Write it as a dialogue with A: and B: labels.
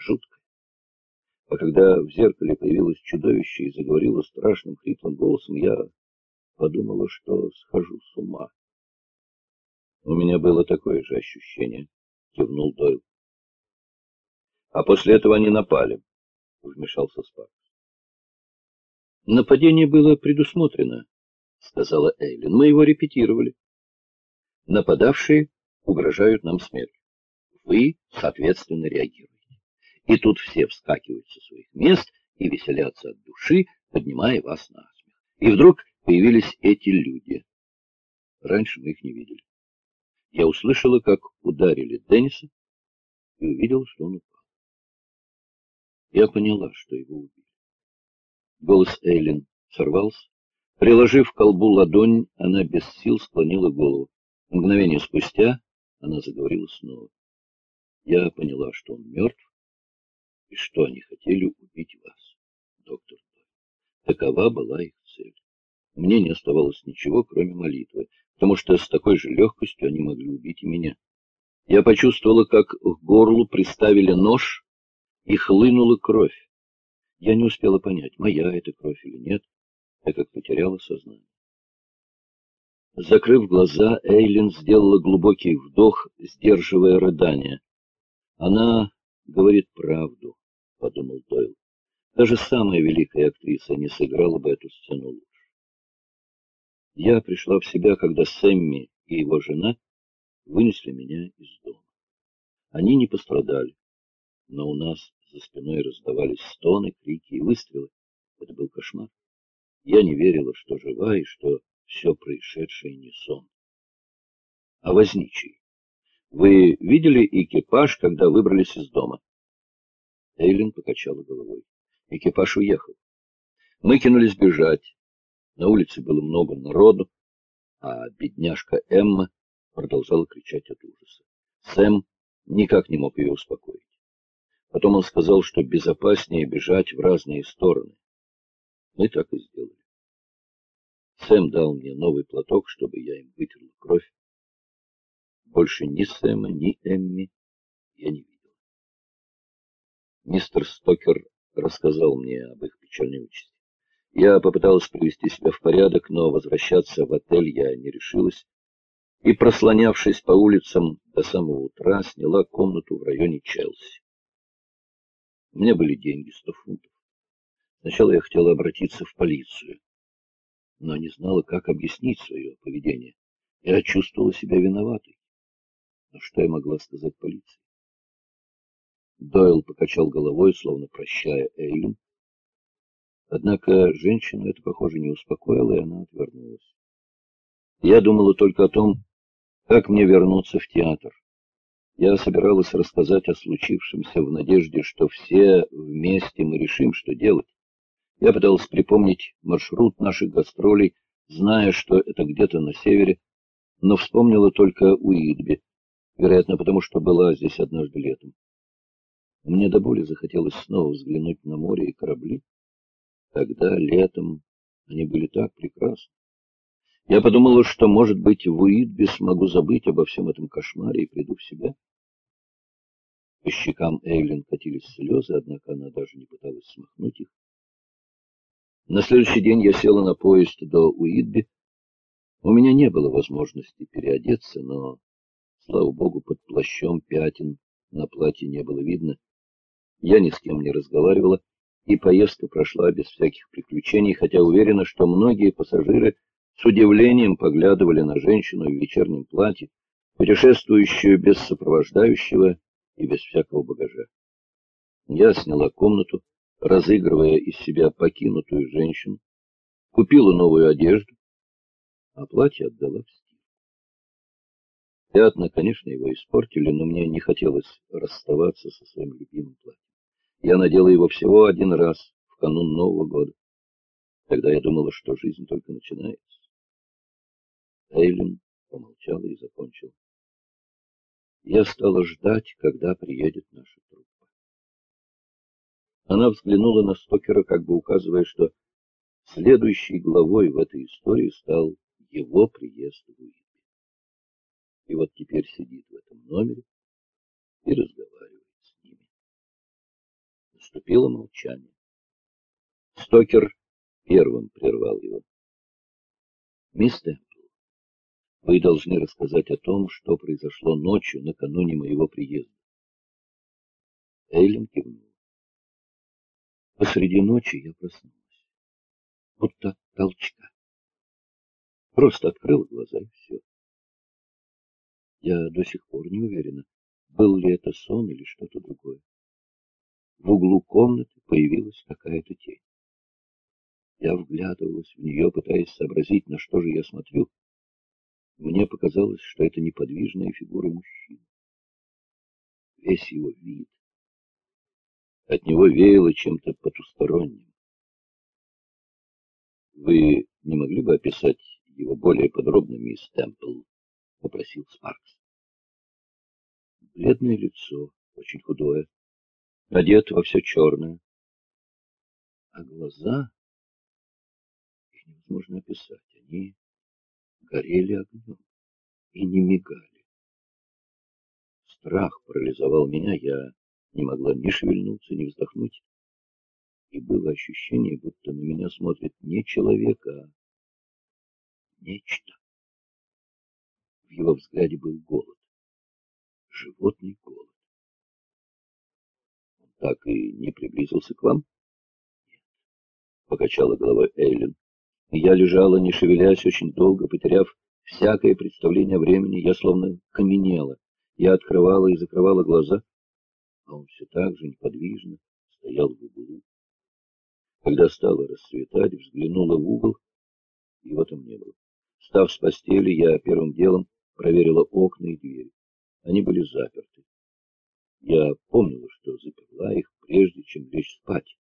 A: жуткое. А когда в зеркале появилось чудовище и заговорило страшным хриплым голосом, я подумала, что схожу с ума. У меня было такое же ощущение, кивнул Дойл. А после этого они напали, вмешался Спаркс. Нападение было предусмотрено, сказала Эйлин. Мы его репетировали. Нападавшие угрожают нам смертью. Вы, соответственно, реагируете. И тут все вскакивают со своих мест и веселятся от души, поднимая вас на смех. И вдруг появились эти люди. Раньше мы их не видели. Я услышала, как ударили Денниса, и увидела, что он упал. Я поняла, что его убили. Голос Эйлин сорвался. Приложив к колбу ладонь, она без сил склонила голову. Мгновение спустя она заговорила снова. Я поняла, что он мертв, и что они хотели убить вас, доктор. Такова была их цель. Мне не оставалось ничего, кроме молитвы, потому что с такой же легкостью они могли убить и меня. Я почувствовала, как к горлу приставили нож, и хлынула кровь. Я не успела понять, моя это кровь или нет, так как потеряла сознание. Закрыв глаза, Эйлин сделала глубокий вдох, сдерживая рыдание. Она говорит правду, подумал Дойл. Даже самая великая актриса не сыграла бы эту сцену лучше. Я пришла в себя, когда Сэмми и его жена вынесли меня из дома. Они не пострадали, но у нас за спиной раздавались стоны, крики и выстрелы. Это был кошмар. Я не верила, что жива и что все происшедшее не сон. А возничий? Вы видели экипаж, когда выбрались из дома? Эйлин покачала головой. Экипаж уехал. Мы кинулись бежать. На улице было много народу, а бедняжка Эмма продолжала кричать от ужаса. Сэм никак не мог ее успокоить. Потом он сказал, что безопаснее бежать в разные стороны. Мы так и сделали. Сэм дал мне новый платок, чтобы я им вытерла кровь. Больше ни Сэма, ни Эмми я не видел. Мистер Стокер рассказал мне об их печальной участи. Я попыталась привести себя в порядок, но возвращаться в отель я не решилась, и, прослонявшись по улицам до самого утра, сняла комнату в районе Челси. У меня были деньги, сто фунтов. Сначала я хотела обратиться в полицию, но не знала, как объяснить свое поведение. Я чувствовала себя виноватой. Но что я могла сказать полиции? Дойл покачал головой, словно прощая Эйлин. Однако женщину это, похоже, не успокоило, и она отвернулась. Я думала только о том, как мне вернуться в театр. Я собиралась рассказать о случившемся в надежде, что все вместе мы решим, что делать. Я пыталась припомнить маршрут наших гастролей, зная, что это где-то на севере, но вспомнила только Уитби, вероятно, потому что была здесь однажды летом. Мне до боли захотелось снова взглянуть на море и корабли. Тогда, летом, они были так прекрасны. Я подумала, что, может быть, в Уитби смогу забыть обо всем этом кошмаре и приду в себя. По щекам Эйлин катились слезы, однако она даже не пыталась смахнуть их. На следующий день я села на поезд до Уитби. У меня не было возможности переодеться, но, слава богу, под плащом пятен на платье не было видно. Я ни с кем не разговаривала, и поездка прошла без всяких приключений, хотя уверена, что многие пассажиры с удивлением поглядывали на женщину в вечернем платье, путешествующую без сопровождающего и без всякого багажа. Я сняла комнату, разыгрывая из себя покинутую женщину, купила новую одежду, а платье отдала в стиль. Пятна, конечно, его испортили, но мне не хотелось расставаться со своим любимым платьем. Я надела его всего один раз в канун Нового года. Тогда я думала, что жизнь только начинается. Эйлин помолчала и закончила. Я стала ждать, когда приедет наша труппа. Она взглянула на Стокера, как бы указывая, что следующей главой в этой истории стал его приезд в Уитби. И вот теперь сидит в этом номере и разговаривает. Наступило молчание. Стокер первым прервал его. «Мисс Темпл, вы должны рассказать о том, что произошло ночью накануне моего приезда». Эйлин кивнул. Посреди ночи я проснулась. Вот так толчка. Просто открыл глаза и все. Я до сих пор не уверена, был ли это сон или что-то другое. В углу комнаты появилась какая-то тень. Я вглядывалась в нее, пытаясь сообразить, на что же я смотрю. Мне показалось, что это неподвижная фигура мужчины. Весь его вид. От него веяло чем-то потусторонним. Вы не могли бы описать его более подробно, мисс Темпл? — попросил Спаркс. Бледное лицо, очень худое, одет во все черное. А глаза, их невозможно описать, они горели огнем и не мигали. Страх парализовал меня, я не могла ни шевельнуться, ни вздохнуть. И было ощущение, будто на меня смотрит не человек, а нечто. В его взгляде был голод. Животный голод. Так и не приблизился к вам? Нет. Покачала головой Эйлин. Я лежала, не шевелясь, очень долго, потеряв всякое представление о времени. Я словно каменела. Я открывала и закрывала глаза, а он все так же неподвижно стоял в углу. Когда стало расцветать, взглянула в угол, его там не было. Встав с постели, я первым делом проверила окна и двери. Они были заперты. Я помнила, что заперла их, прежде чем лечь спать.